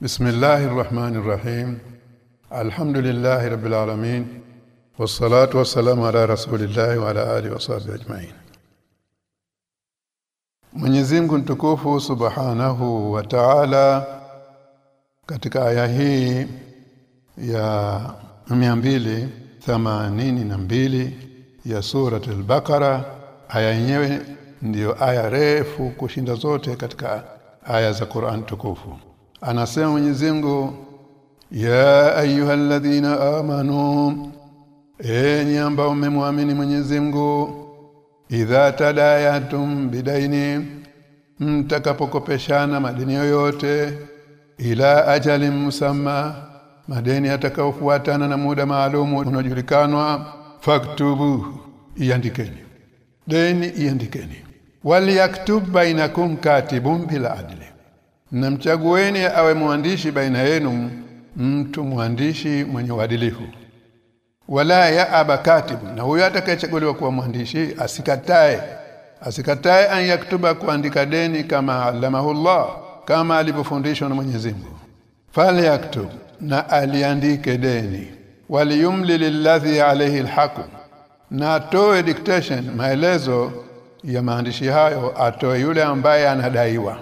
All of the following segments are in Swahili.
بسم الله الرحمن الرحيم الحمد لله رب العالمين والصلاة والسلام على رسول الله وعلى آله وصحبه أجمعين Mwenyezi Mungu mtukufu Subhanahu wa Ta'ala katika aya hii ya 282 ya surat al-Baqara aya yenyewe ndiyo aya refu kushinda zote katika aya za Qur'an tukufu anasema Mwenyezi Mungu ya ayyuhalladhina amanu enyi ambao mmemwamini Mwenyezi Mungu idha tadayatum bidaini mtakapokopeshana madeni yoyote ila ajali musamma madeni atakaofuatana na muda maalumu unajulikanwa faktubu iandikeni. Deni iandikeni. Waliyaktub bainakum katibun bil adli na mchagueni awe mwandishi baina yenu mtu mwandishi mwenye uadilifu. Wala ya abakatibu na huyo atakayechaguliwa kuwa mwandishi asikatae. Asikatae an yaktuba kuandika deni kama alamahullah kama alivyofundishwa na Mwenyezi Mungu. Fali yaktub na aliandike deni. Waliyumli lilladhi alayhi alhaq na atoe dictation maelezo ya maandishi hayo atoe yule ambaye anadaiwa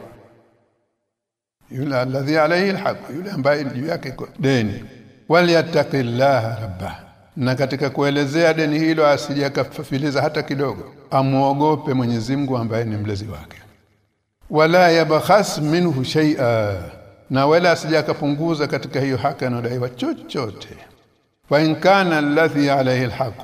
yule alladhi alayhi alhaq yule ambaye juu yake deni. Waliyattaqillaha rabbah na katika kuelezea deni hilo asijakafiliza hata kidogo amuogope Mwenyezi Mungu ambaye ni mlezi wake. Wala yabkhas minhu shay'a na wala asijakapunguza katika hiyo haki anadaiwa chochote. Fa in kana alladhi alayhi alhaq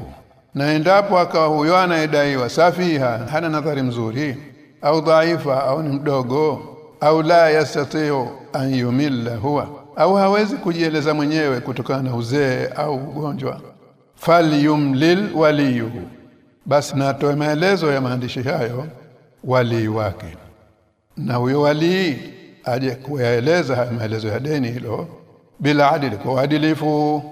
na endapo akawa huyo anayedaiwa safiha hana nadhari mzuri au dhaifa au ni mdogo au la yastati'u an yumilla huwa au hawezi kujieleza mwenyewe kutokana na uzee au ugonjwa. Falyumlil waliyuhu basi natoe maelezo ya maandishi hayo wali wake. Na huyo wali aje kuyaeleza haya maelezo ya deni hilo bila adili kwa uadilifu.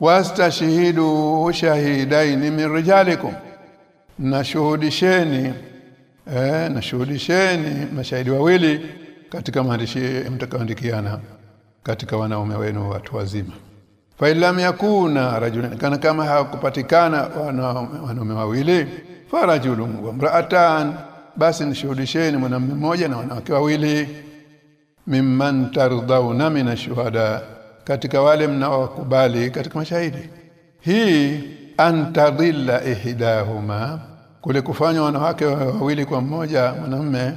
Wastashhidu shahidaini min rijalikum nashuhudisheni eh nashuhudisheni mashahidi wawili katika maandishi mtakaoandikiana katika wanaume wenu watu wazima. Fa illam yakuna rajulan kana kama hakupatikana wanaume wawili fa rajulun wa mraatan basi nishuhudisheni mwanamume mmoja na wanawake wawili. Mimman tardhauna min ashuhada katika wale mnaowakubali katika mashahidi. Hii antadilla ihdahuma kule kufanya wanawake wawili kwa mmoja mwanamume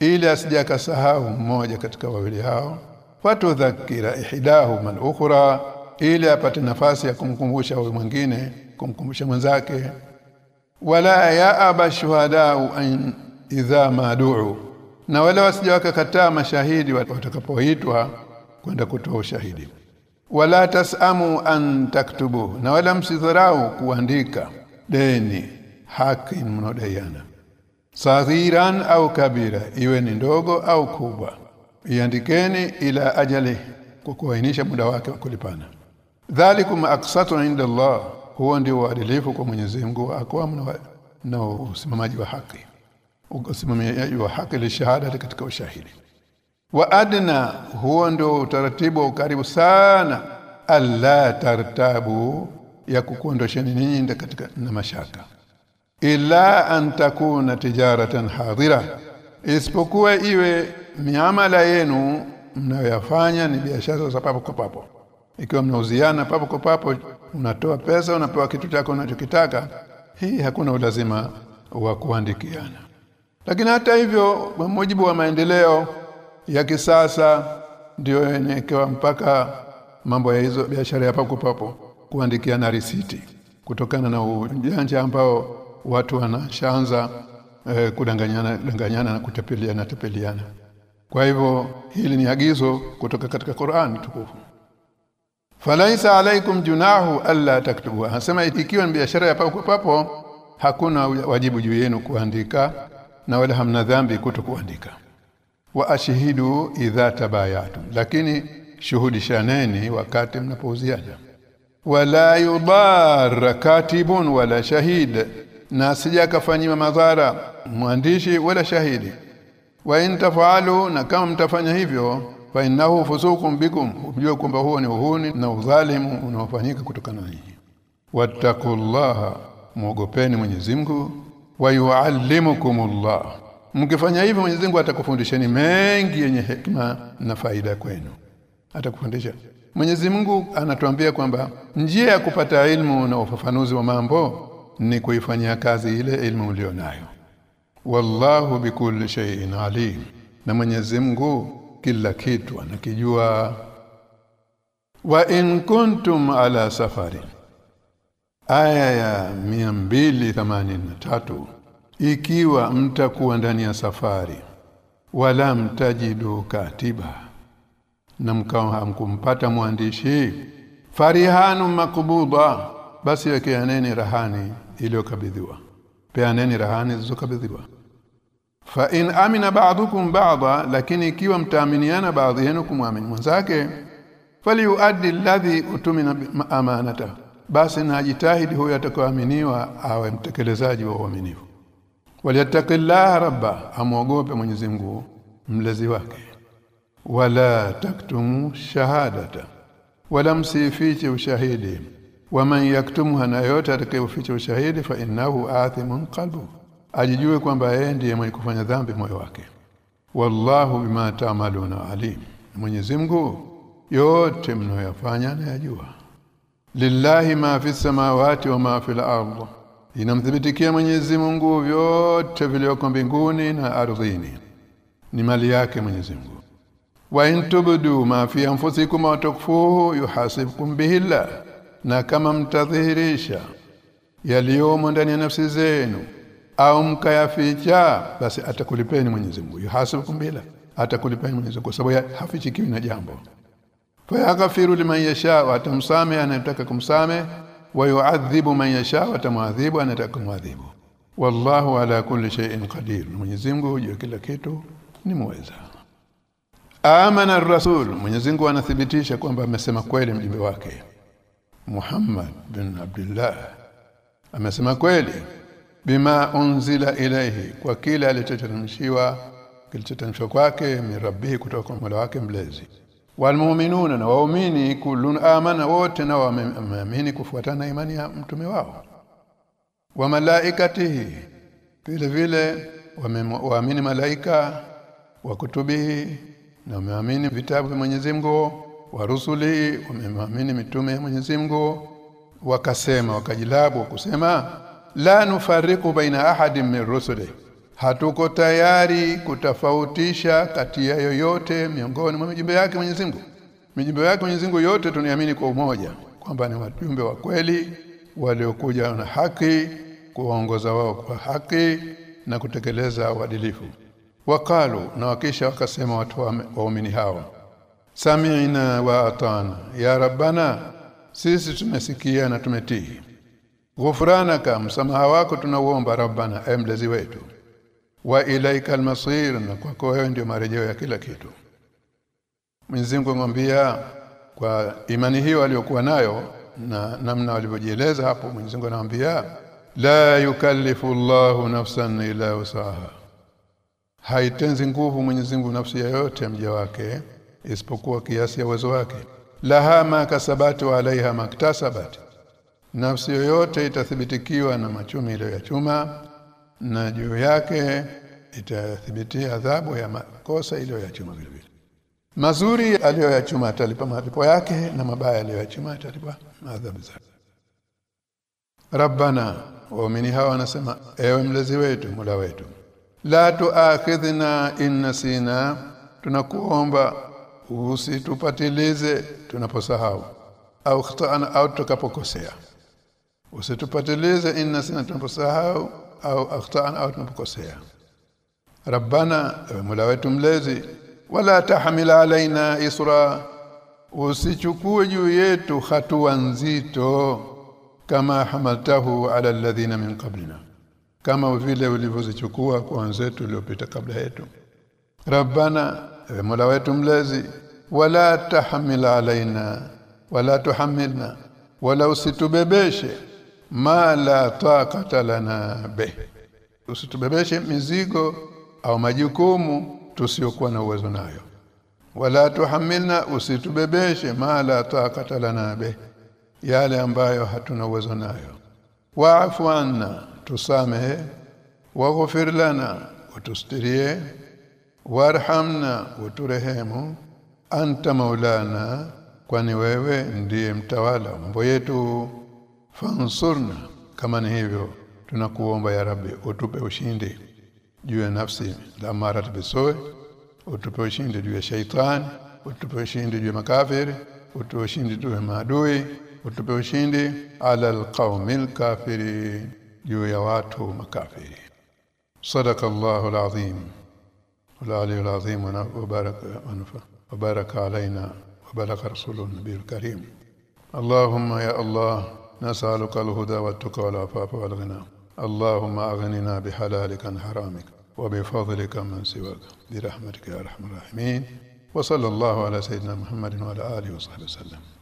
ili asijakasahau mmoja katika wawili hao fatudhakira ihdahu man ukhra ili apate nafasi ya kumkumbusha huyo mwingine kumkumbusha mwenzake. Wala ya aba shuhadau an idha maduu na wala wasije wakakataa mashahidi watakapoitwa kwenda kutoa ushahidi. Wala tasamu an taktubu na wala msidharau kuandika. Deni haki mnodaiana saghiran au kabira iwe ni ndogo au kubwa. Iandikeni ila ajali kwa kuainisha muda wake wa kulipana. Dhalikum aqsatu inda Allah huwa ndio uadilifu kwa Mwenyezi Mungu akwa na usimamaji wa haki. Usimamaji wa haki li shahada katika ushahidi. Wa adna huwa ndio utaratibu wa ukaribu sana. Alla tartabu ya kukuondosheni ninyi katika na mashaka ila an takuna tijaratan hadira. Isipokuwa iwe miamala yenu mnayoyafanya ni biashara za papo kwa papo. Ikiwa mnauziana papo kwa papo unatoa pesa unapewa kitu chako unachokitaka hii hakuna ulazima wa kuandikiana. Lakini hata hivyo kwa mujibu wa maendeleo ya kisasa ndio inaekewa mpaka mambo ya hizo biashara ya papo papo kuandikiana risiti kutokana na ujanja ambao watu wanashaanza eh, kudanganyana danganyana na kutapeliana tapeliana kwa hivyo hili ni agizo kutoka katika Qur'an tukufu Falaisa alaikum junahu alla taktubu. Anasema ikiwa ni biashara ya papo papo hakuna wajibu juu yenu kuandika na wala hamna dhambi kutokuandika. Wa ashhidu idha tabayatum. Lakini shuhudishaneni wakati mnapouziana. Wala yudar katibun wala shahid. Na sija kafanyiwa madhara mwandishi wala shahidi. Wa in tafalu na kama mtafanya hivyo fa innahu fusukum bikum ujue kwamba huo ni uhuni na udhalimu unaofanyika kutokana na nyinyi wattaqullaha muogopeni Mwenyezi Mungu. Wa yuallimukumullah mkifanya hivyo Mwenyezi Mungu atakufundisheni mengi yenye hekima na faida kwenu. Atakufundisha. Mwenyezi Mungu anatuambia kwamba njia ya kupata ilmu na ufafanuzi wa mambo ni kuifanyia kazi ile ilmu ulionayo wallahu bikulli shay'in alim. Na Mwenyezi Mungu kila kitu anakijua. Wa in kuntum ala safari aya ya 283 ikiwa mtakuwa ndani ya safari wala mtajidu katiba. Na mkao hamkumpata mwandishi farihanu makbuda. Basi yake rahani iliyokabidhiwa. Peaneni rahani zilizokabidhiwa. Fa in amina ba'dukum ba'dha lakini ikiwa mtaaminiana baadhi yenu kumwamini mwenzake falyuaddi alladhi utumina amanata basi najitahidi huyo atakayoaminiwa awe mtekelezaji wa uaminifu. Waliyattaqillaha rabba amuogope Mwenyezi Mungu mlezi wake. Wala taktumu shahadata wala msifiche ushahidi waman yaktumha na yote atakayoficha ushahidi fa innahu athimun qalbu. Ajijue kwamba yeye ndiye mwenye kufanya dhambi moyo wake. Wallahu bima taamaluna alim. Mwenyezi Mungu yote mnayoyafanya anayajua lillahi ma fi samawati wa ma fi al-ardh inamthibitikia Mwenyezi Mungu vyote vilivyoko mbinguni na ardhini. Ni mali yake Mwenyezi Mungu. Wa intubdu ma fi anfusikum wa tukfuhu yuhasibkum bihillah na kama mtadhihirisha yaliyomo ndani ya nafsi zenu au mkayaficha basi atakulipeni Mwenyezi Mungu. Yuhasibukum bila atakulipeni Mwenyezi Mungu kwa sababu hafichikiwi na jambo. Fayaghfiru liman yasha wa atamsame anayetaka kumsame wa yu'adhibu man yasha wa atamwadhibu anayetaka kumwadhibu. Wallahu ala kulli shay'in qadir. Mwenyezi Mungu juu kila kitu ni muweza amana ar-rasul. Mwenyezi Mungu anathibitisha kwamba amesema kweli mjumbe wake Muhammad bin Abdullah. Amesema kweli bima unzila ilayhi kwa kila alichoteremshiwa kilichoteremshwa kwake mirabbihi kutoka kwa Mola wake mlezi. Walmu'minuna na waumini kullun amana wote na wameamini kufuatana imani ya mtume wao. Wa malaikatihi vile vile waamini malaika wa kutubihi na wameamini vitabu vya Mwenyezi Mungu wa rusuli wamemwamini mitume ya Mwenyezi Mungu wakasema wakajilabu kusema la nufariku baina ahadin min rusuli. Hatuko tayari kutofautisha kati ya yoyote miongoni mwa mijumbe yake Mwenyezi Mungu. Mijumbe yake Mwenyezi Mungu yote tuniamini kwa umoja kwamba ni wajumbe wa kweli waliokuja na haki kuwaongoza wao kwa haki na kutekeleza uadilifu. Wakalu na wakisha wakasema watu waumini hao sami'na wa atana. Ya rabbana sisi tumesikia na tumetii. Ghufranaka msamaha wako tunauomba rabbana emlezi mlezi wetu. Wa ilaika almasir na kwako wewe ndio marejeo ya kila kitu. Mwenyezi Mungu ngambia kwa imani hiyo aliyokuwa nayo na namna walivyojieleza hapo Mwenyezi anamwambia la yukallifu Allahu nafsan ila usaha haitenzi nguvu Mwenyezi nafsi yoyote mja wake isipokuwa kiasi ya uwezo wake. Laha ma kasabati wa alaiha maktasabat. Nafsi yoyote itathibitikiwa na machumi ile ya chuma na juu yake itathibitia adhabu ya makosa iliyoyachuma vile vile. Mazuri aliyoyachuma atalipa malipo yake na mabaya aliyoyachuma atalipa adhabu zake. Rabbana waumini hawa wanasema ewe mlezi wetu mula wetu la tuakhidhna in nasina tunakuomba usitupatilize tunaposahau au khatana au tukapokosea usitupatilize inna sina tunaposahau au akhtana au tunapokosea. Rabbana mola wetu mlezi wala tahmil alaina isra. Usichukue juu yetu hatua nzito kama hamaltahu ala alladhina min qablina kama vile ulivyozichukua kwa wenzetu waliopita kabla yetu. Rabbana ewe mola wetu mlezi wala tahmil alaina wala tuhamilna wala usitubebeshe ma la taqata lana be usitubebeshe mizigo au majukumu tusiokuwa na uwezo nayo. Wala tuhamilna usitubebeshe ma la taqata lana be yale ambayo hatuna uwezo nayo. Waafu anna tusamehe waghfir lana utustirie warhamna uturehemu. Anta maulana kwani wewe ndiye mtawala mambo yetu. Fansurna kama ni hivyo tunakuomba ya rabbi utupe ushindi juu ya nafsi la mara bisoe utupe ushindi juu ya shaitani utupe ushindi juu ya makafiri utupe ushindi juu ya maadui utupe ushindi ala alqaumil kafiri juu ya watu makafiri. Sadakallahu alazim والعلي العظيم وبارك وبارك علينا وبلغ رسول النبي الكريم. اللهم يا الله نسألك الهدى والتقى والعفاف والغنى. اللهم أغننا بحلالك عن حرامك وبفضلك من سواك. برحمتك يا أرحم الراحمين. وصلى الله على سيدنا محمد وعلى آله وصحبه وسلم.